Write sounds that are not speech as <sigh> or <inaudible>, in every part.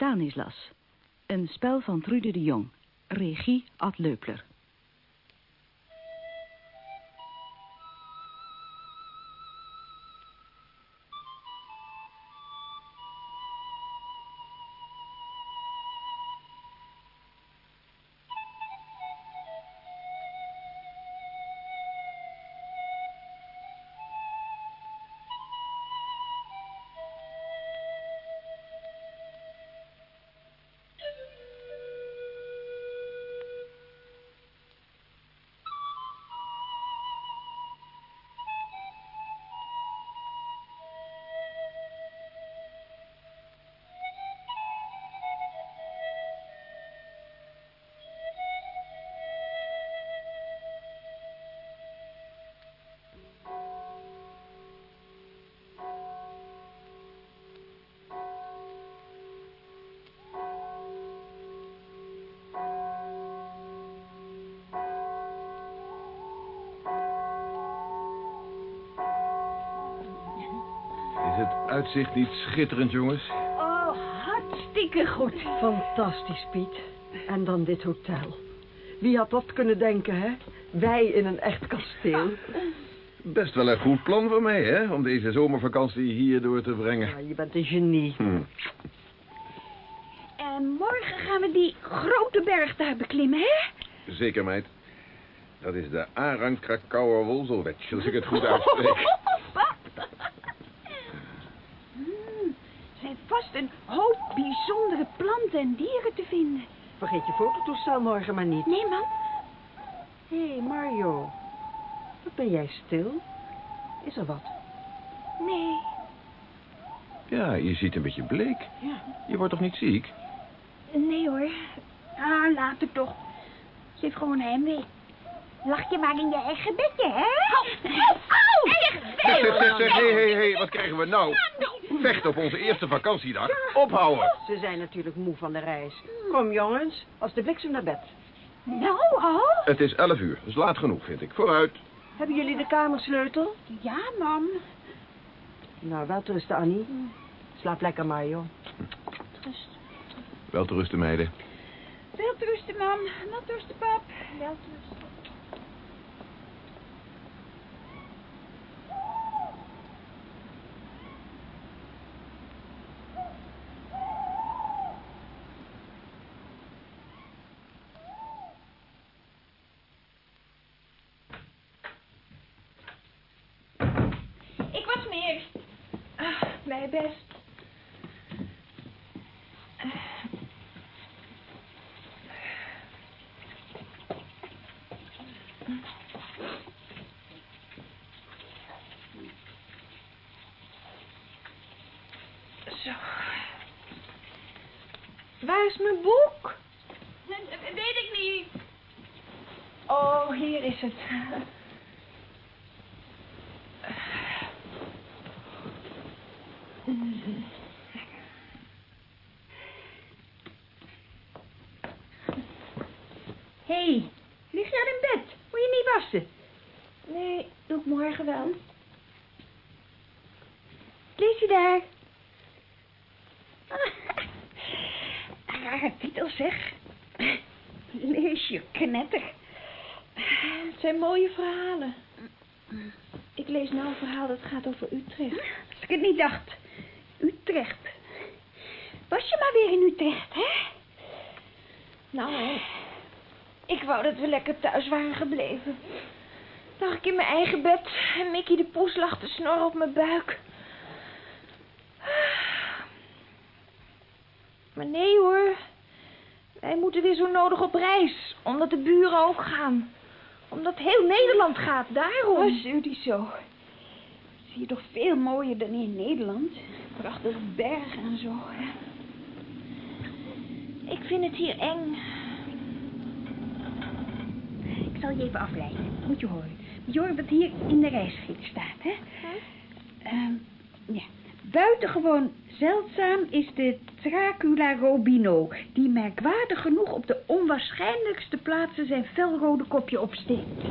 Stanislas. Een spel van Trude de Jong. Regie Ad Leupler. Uitzicht niet schitterend, jongens? Oh, hartstikke goed. Fantastisch, Piet. En dan dit hotel. Wie had dat kunnen denken, hè? Wij in een echt kasteel. <laughs> Best wel een goed plan van mij, hè? Om deze zomervakantie hier door te brengen. Ja, je bent een genie. Hm. En morgen gaan we die grote berg daar beklimmen, hè? Zeker, meid. Dat is de Arang Krakauer Wolzelwetsch, als ik het goed uitspreek. <laughs> Hmm, zijn vast een hoop bijzondere planten en dieren te vinden. Vergeet je fototoestel morgen maar niet. Nee, man. Hé, hey, Mario. Wat ben jij stil? Is er wat? Nee. Ja, je ziet een beetje bleek. Ja. Je wordt toch niet ziek? Nee, hoor. Ah, later toch. Ze heeft gewoon heimwee. Lach je maar in je eigen bedje, hè? Au! Zeg, zeg, zeg, zeg, hé, hé, hé, wat krijgen we nou? Vecht op onze eerste vakantiedag. Ophouden. Ze zijn natuurlijk moe van de reis. Kom, jongens. Als de bliksem naar bed. Nou, al? Het is elf uur, dus laat genoeg, vind ik. Vooruit. Hebben jullie de kamersleutel? Ja, mam. Nou, wel rusten, Annie. Slaap lekker, Mario. Rust. Wel te rusten, meiden. Wel rusten, mam. Wel rusten, pap. Wel rusten. Ik was meer. Ah, mijn best. Zo. Waar is mijn boek? Weet ik niet. Oh, hier is het. Hé, hey, lig jij in bed? Moet je niet wassen? Nee, doe ik morgen wel. Lees je daar? Rare titel zeg. Lees knetter. Het zijn mooie verhalen. Ik lees nou een verhaal dat gaat over Utrecht. Als ik het niet dacht. Utrecht. Was je maar weer in Utrecht, hè? Nou, hè. Ik wou dat we lekker thuis waren gebleven. Lag ik in mijn eigen bed en Mickey de poes lag te snorren op mijn buik. Maar nee hoor. Wij moeten weer zo nodig op reis. Omdat de buren ook gaan. Omdat heel Nederland gaat, daarom. Was u die zo? Zie je toch veel mooier dan in Nederland? Prachtige bergen en zo. hè. Ik vind het hier eng. Ik zal je even afleiden. Moet je horen. Je wat hier in de reisgids staat, hè? Ehm, ja. Buitengewoon zeldzaam is de Tracula robino, die merkwaardig genoeg op de onwaarschijnlijkste plaatsen zijn felrode kopje opsteekt.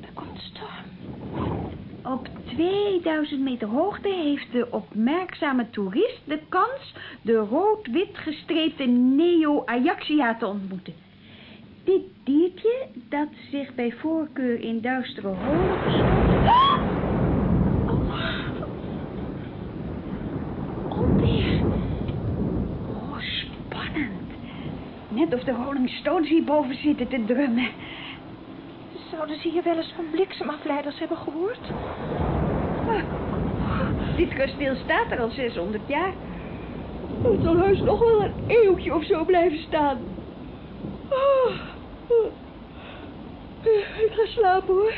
Daar komt storm. Op 2000 meter hoogte heeft de opmerkzame toerist de kans de rood-wit gestreepte Neo-Ajaxia te ontmoeten. Dit diertje, dat zich bij voorkeur in duistere holen verschuilt... Ah! Oh. Onweer. Oh, spannend. Of de Rolling Stones hierboven zitten te drummen. Zouden ze hier wel eens van bliksemafleiders hebben gehoord? Ah, Dit kasteel staat er al 600 jaar. Het zal heus nog wel een eeuwtje of zo blijven staan. Ah, ah. Ik ga slapen hoor.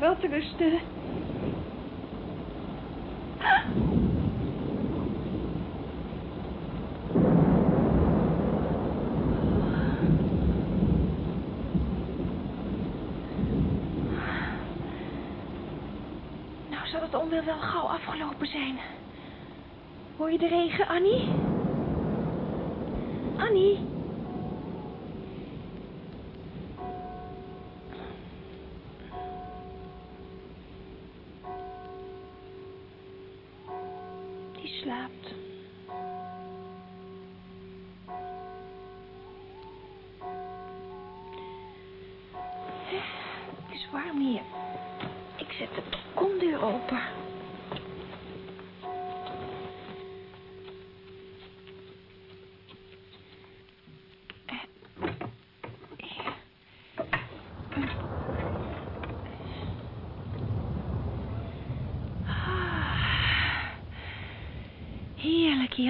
Wel te rusten. Onweer wel gauw afgelopen zijn. Hoor je de regen, Annie? Annie? Die slaapt. Het is warm hier. Ik zet de balkondeur open.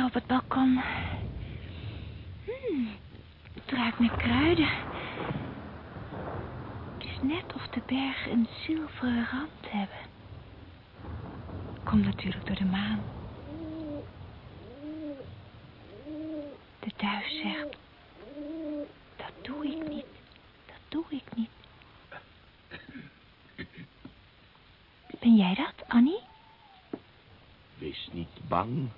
Op het balkon. Hmm, het ruikt kruiden. Het is net of de bergen een zilveren rand hebben. Komt natuurlijk door de maan. De duif zegt... Dat doe ik niet. Dat doe ik niet. Ben jij dat, Annie? Wees niet bang,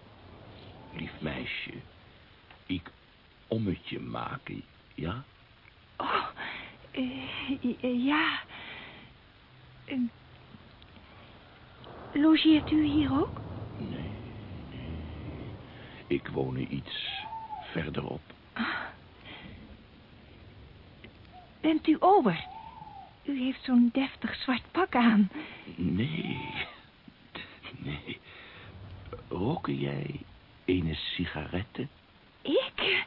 meisje. Ik ommetje maken, ja? Oh, eh, eh, ja. Eh, logeert u hier ook? Nee, nee. Ik woon er iets verderop. Bent u ober? U heeft zo'n deftig zwart pak aan. Nee, nee. Roken jij ene sigaretten? Ik?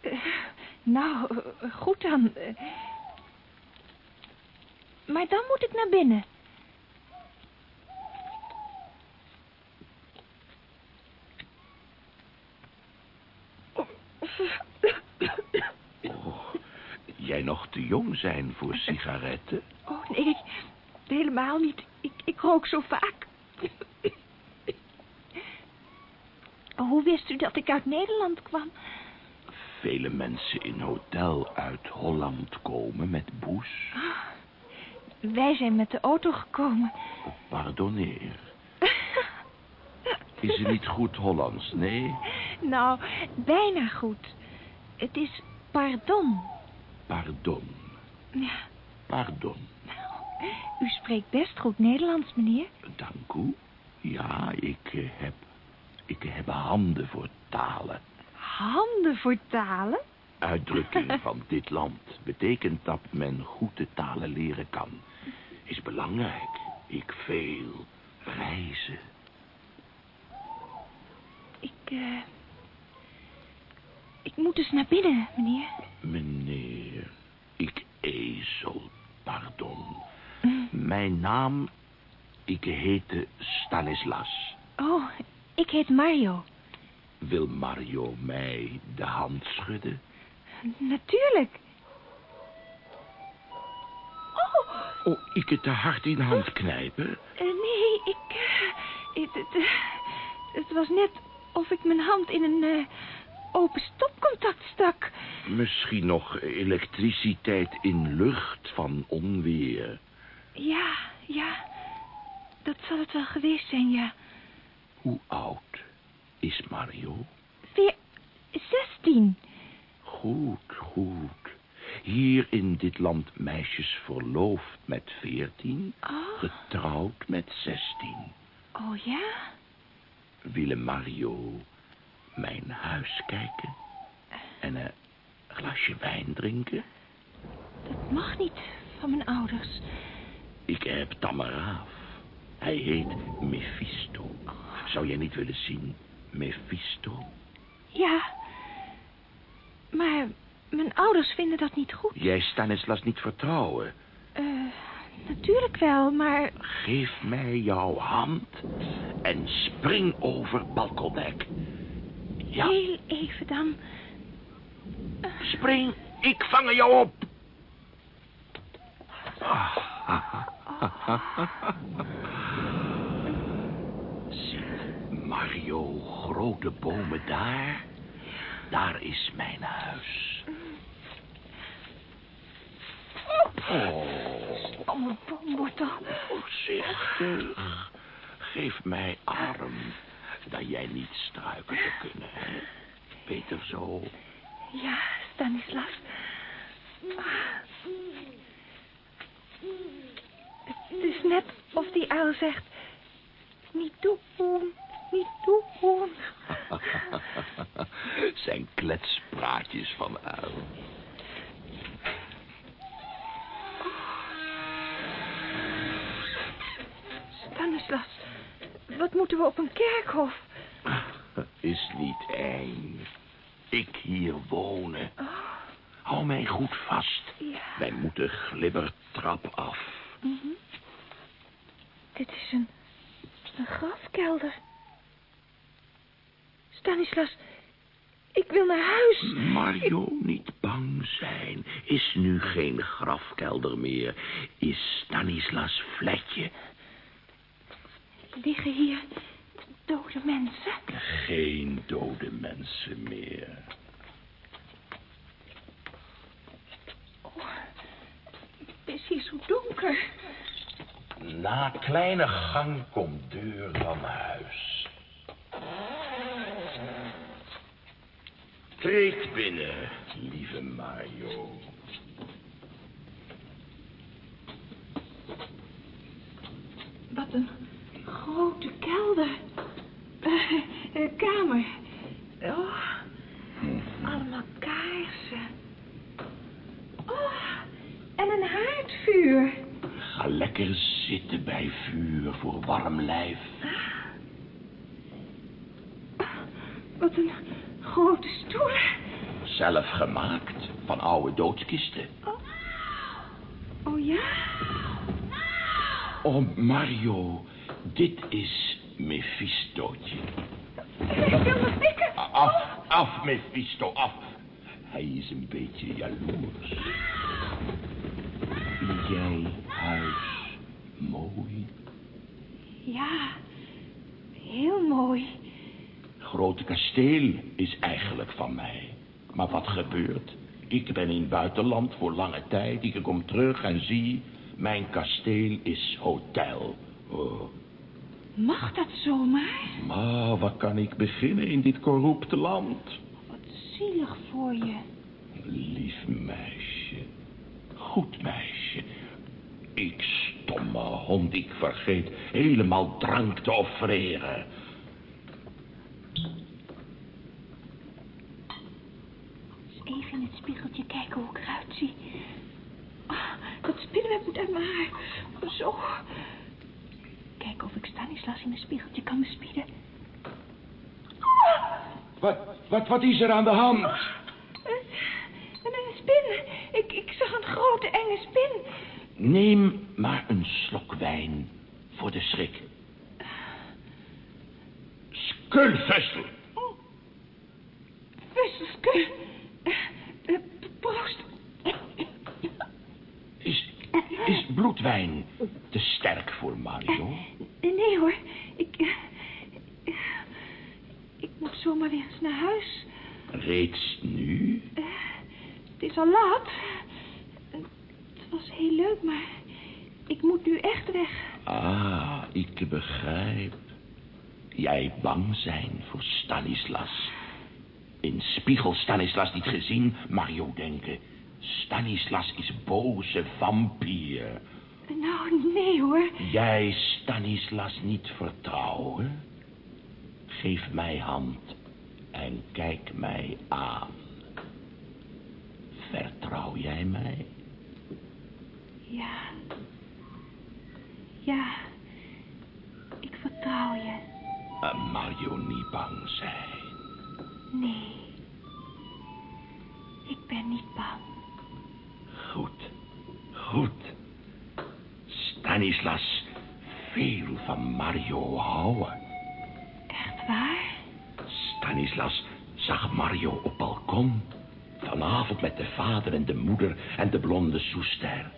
Eh, nou, goed dan. Eh, maar dan moet ik naar binnen. Oh, jij nog te jong zijn voor sigaretten? Oh, nee, helemaal niet. Ik, ik rook zo vaak. Hoe wist u dat ik uit Nederland kwam? Vele mensen in hotel uit Holland komen met boes. Wij zijn met de auto gekomen. Pardonneer. <laughs> Is het niet goed Hollands, nee? Nou, bijna goed. Het is pardon. Pardon, Ja, pardon. u spreekt best goed Nederlands, meneer. Dank u. Ja, ik eh, heb... Ik heb handen voor talen. Handen voor talen? Uitdrukking <laughs> van dit land betekent dat men goed de talen leren kan. Is belangrijk. Ik veel reizen. Ik, eh... Ik moet dus naar binnen, meneer. Meneer, ik ezel, pardon. Mm. Mijn naam, ik heette Stanislas. Oh, ik heet Mario. Wil Mario mij de hand schudden? Natuurlijk. Oh, Oh, ik het te hard in de hand knijpen? eh, nee, ik... eh, het, het, eh, het was net of ik mijn hand in een open stopcontact stak. Misschien nog elektriciteit in lucht van onweer. Ja, ja. Dat zal het wel geweest zijn, ja. Hoe oud is Mario? Weer 16. Goed, goed. Hier in dit land meisjes verloofd met veertien, Oh, getrouwd met zestien. oh ja? Willen Mario mijn huis kijken en een glasje wijn drinken? Dat mag niet van mijn ouders. Ik heb Tamaraaf. Hij heet Mephisto. Zou jij niet willen zien, Mephisto? Ja. Maar mijn ouders vinden dat niet goed. Jij Stanislas niet vertrouwen. Eh, natuurlijk wel, maar... Geef mij jouw hand en spring over balkondek. Ja, Heel even dan. spring. Ik vang jou op. Ziet <laughs> Mario grote bomen daar? Daar is mijn huis. Oh, mijn boomwortel. voorzichtig. Geef mij arm, dat jij niet struiken zou kunnen, hè? Beter zo. Ja, Stanislas. Het is net of die uil zegt... Niet doen, niet doen. <laughs> Zijn kletspraatjes van uil. Stanislas, wat moeten we op een kerkhof? <laughs> Is niet eng. Ik hier wonen. Hou mij goed vast. Ja. Wij moeten glibbertrap af. Dit is een, een grafkelder. Stanislas, ik wil naar huis. Mario, niet bang zijn. Is nu geen grafkelder meer. Is Stanislas Fletje. Liggen hier dode mensen? Geen dode mensen meer. Het is hier zo donker. Na kleine gang komt deur van huis. Treed binnen, lieve Mario. Wat een grote kelder. Eh, eh, kamer. Oh, allemaal kaarsen. Oh, en een haardvuur. Ga lekker zitten bij vuur voor warm lijf. Wat een grote stoel. Zelf gemaakt van oude doodskisten. Oh ja? Oh, Mario, dit is Mephistootje. Ik wil me pikken. Af, af, Mephisto, af. Hij is een beetje jaloers. Jij huis mooi? Ja, heel mooi. Grote kasteel is eigenlijk van mij. Maar wat gebeurt? Ik ben in het buitenland voor lange tijd. Ik kom terug en zie... mijn kasteel is hotel. Oh, Mag dat zomaar? maar wat kan ik beginnen in dit corrupte land? Wat zielig voor je. Lief meisje. Goed meisje. Ik stomme hond, ik vergeet helemaal drank te offreren. Eens even in het spiegeltje kijken hoe ik eruit zie. Ah, dat spinnenweb moet uit mijn haar. Zo. Kijken of ik Stanislas in een spiegeltje kan bespieden. Wat, wat, wat is er aan de hand? Een, een spin. Ik, ik zag een grote enge spin. Neem maar een slok wijn voor de schrik. Skulvestel. Wesselske. Uh, proost. Is, is bloedwijn te sterk voor Mario? Nee hoor. Ik... eh, ik moet zomaar weer eens naar huis. Reeds nu? Het is al laat. Heel leuk, maar ik moet nu echt weg. Ah, ik begrijp. Jij bang zijn voor Stanislas. In spiegel Stanislas niet gezien, Mario denken. Stanislas is boze vampier. Nou, nee hoor. Jij Stanislas niet vertrouwen? Geef mij hand en kijk mij aan. Vertrouw jij mij? Ja. Ja. Ik vertrouw je. Uh, Mario niet bang zijn. Nee. Ik ben niet bang. Goed. Goed. Stanislas veel van Mario houden. Echt waar? Stanislas zag Mario op balkon. Vanavond met de vader en de moeder en de blonde Soester.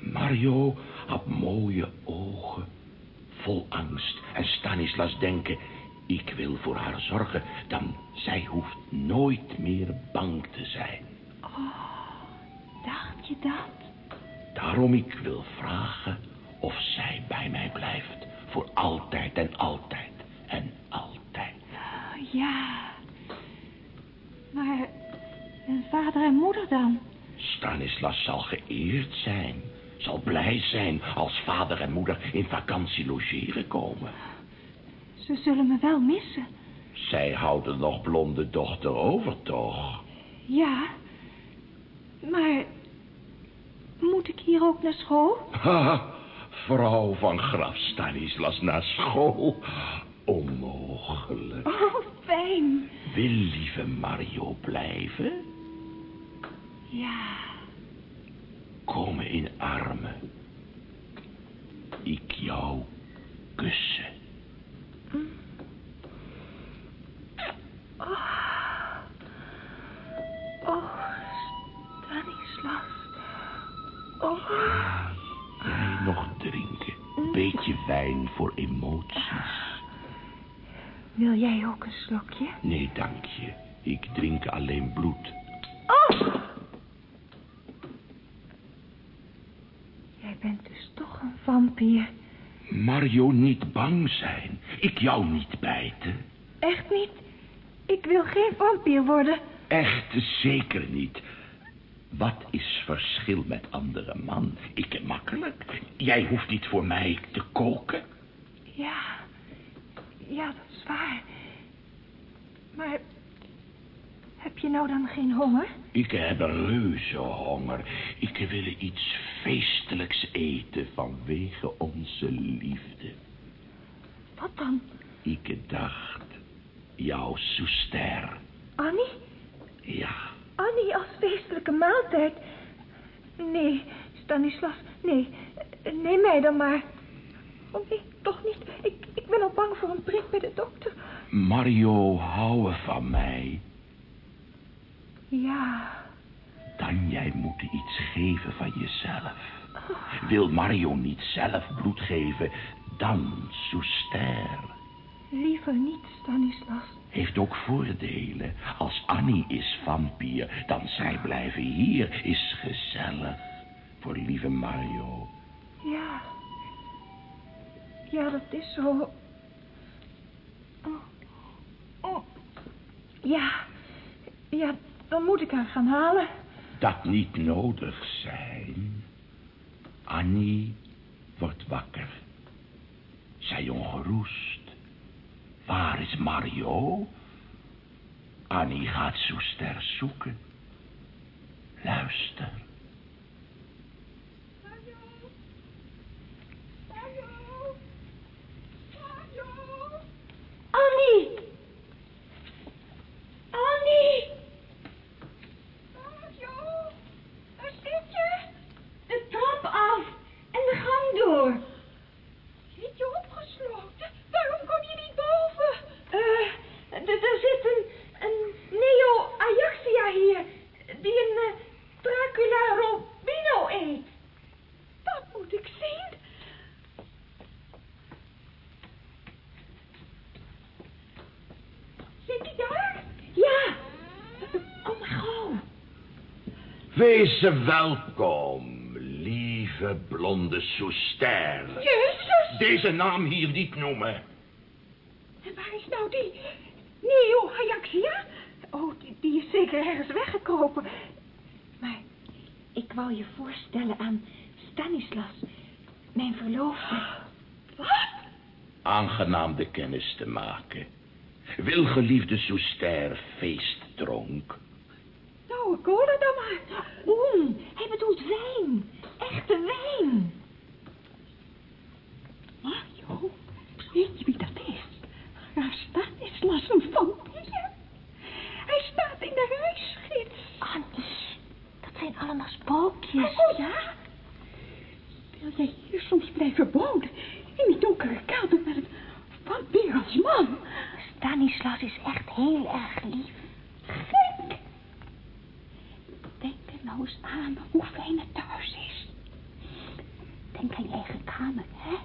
Mario had mooie ogen, vol angst. En Stanislas denken, ik wil voor haar zorgen, dan zij hoeft nooit meer bang te zijn. Oh, dacht je dat? Daarom ik wil vragen of zij bij mij blijft. Voor altijd en altijd en altijd. Oh, ja. Maar en vader en moeder dan? Stanislas zal geëerd zijn. Zal blij zijn als vader en moeder in vakantie logeren komen. Ze zullen me wel missen. Zij houden nog blonde dochter over, toch? Ja. Maar moet ik hier ook naar school? Ha, vrouw van Graf Stanislas naar school. Onmogelijk. Oh, fijn. Wil lieve Mario blijven? Ja. Kom in armen. Ik jou kussen. Oh. Oh, Stanislas. Oh. Jij nog drinken. Beetje wijn voor emoties. Wil jij ook een slokje? Nee, dank je. Ik drink alleen bloed. Oh! Jij bent dus toch een vampier. Mario niet bang zijn. Ik jou niet bijten. Echt niet? Ik wil geen vampier worden. Echt zeker niet. Wat is verschil met andere man? Ik makkelijk. Jij hoeft niet voor mij te koken. Ja, ja, dat is waar. Maar heb je nou dan geen honger? Ik heb een reuze honger. Ik wil iets eten vanwege onze liefde. Wat dan? Ik dacht, jouw zuster. Annie? Ja, Annie als feestelijke maaltijd? Nee, Stanislas, nee. Neem mij dan maar. Oh nee, toch niet. Ik, ik ben al bang voor een prik bij de dokter. Mario houden van mij. Ja, Dan jij moet iets geven van jezelf. Wil Mario niet zelf bloed geven, dan zuster. liever niet, Stanislas. Heeft ook voordelen. Als Annie is vampier, dan zij blijven hier, is gezellig. Voor lieve Mario. Ja. Ja, dat is zo. Oh. Oh. Ja. Ja, dan moet ik haar gaan halen. Dat niet nodig zijn. Annie wordt wakker. Zij ongerust. Waar is Mario? Annie gaat zuster zoeken. Luister. Annie! Annie! Mario, waar zit je? De trap af en de gang door. Zit je opgesloten? Waarom kom je niet boven? Eh, er zit een, een Neo-Ajaxia hier, die een eh, Dracula Robino eet. Dat moet ik zien. Zit hij daar? Ja. Oh mijn god. Wees welkom, lieve blonde zuster. Jezus. Deze naam hier niet noemen. En waar is nou die Neo Ajaxia? Oh, die, die is zeker ergens weggekropen. Maar Ik wou je voorstellen aan Stanislas, mijn verloofde. Aangenaam de kennis te maken. Wilgeliefde Souster feestdronk. Nou, cola dan maar. Oem, hij bedoelt wijn. Echte wijn. Mario, weet je wie dat is? Daar staat Islas een vampier. Hij staat in de reisgids. Annie, dat zijn allemaal spookjes. Oh ja? Wil jij hier soms blijven wonen? In die donkere kelder met een vampier als man? Stanislas is echt heel erg lief. Gek! Nou eens aan hoe fijn het thuis is. Denk aan je eigen kamer, hè?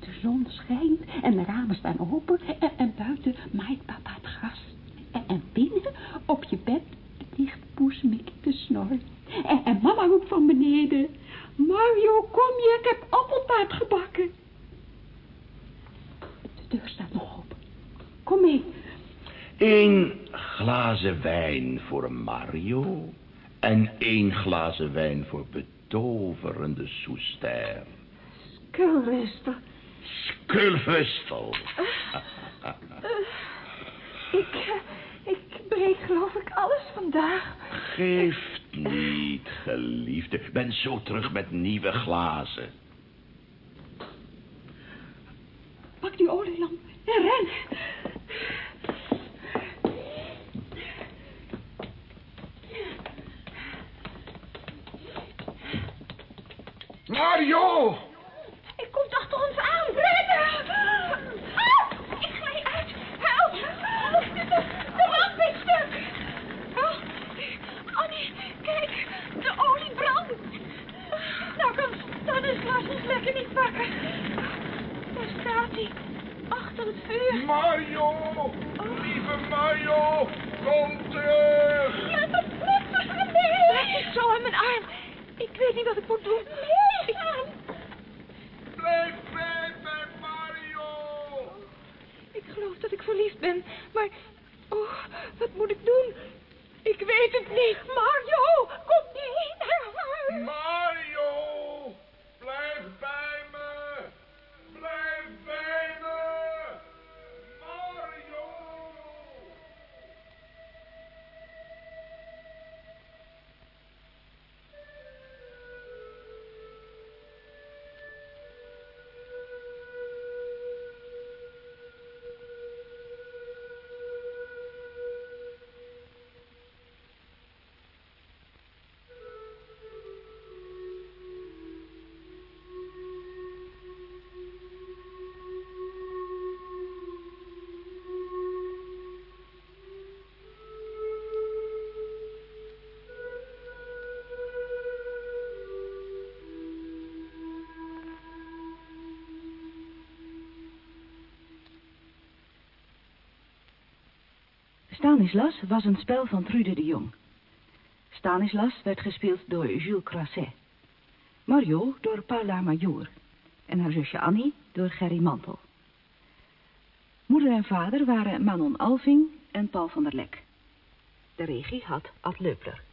De zon schijnt en de ramen staan open en, en buiten maait papa het gras. En, en binnen op je bed ligt poes Mickey te snorren. En, en mama roept van beneden. Mario, kom je, ik heb appeltaart gebakken. De deur staat nog open. Kom mee. Eén glazen wijn voor Mario en één glazen wijn voor betoverende Souster. Kulwester. Skulvestel. Ik, eh, ik breek geloof ik alles vandaag. Geeft niet, geliefde. Ben zo terug met nieuwe glazen. Pak die olielamp en ren. Mario! Ik komt achter ons aan. Rennen! Ah, ik glij uit. Help! Help! De, de lamp is stuk. Oh, Annie, kijk. De olie brandt. Nou kan Stanislas ons lekker niet pakken. Daar staat hij. Achter het vuur. Mario! Lieve Mario! Kom terug! Laat het vluchten gaan. Nee. Ik zo aan mijn arm. Ik weet niet wat ik moet doen. Nee. Blijf bij mij, Mario! Ik geloof dat ik verliefd ben, maar... Oh, wat moet ik doen? Ik weet het niet. Mario, kom mee naar huis. Mario! Stanislas was een spel van Trude de Jong. Stanislas werd gespeeld door Jules Croisset. Mario door Paula Major. En haar zusje Annie door Gerry Mantel. Moeder en vader waren Manon Alving en Paul van der Lek. De regie had Ad Leupler.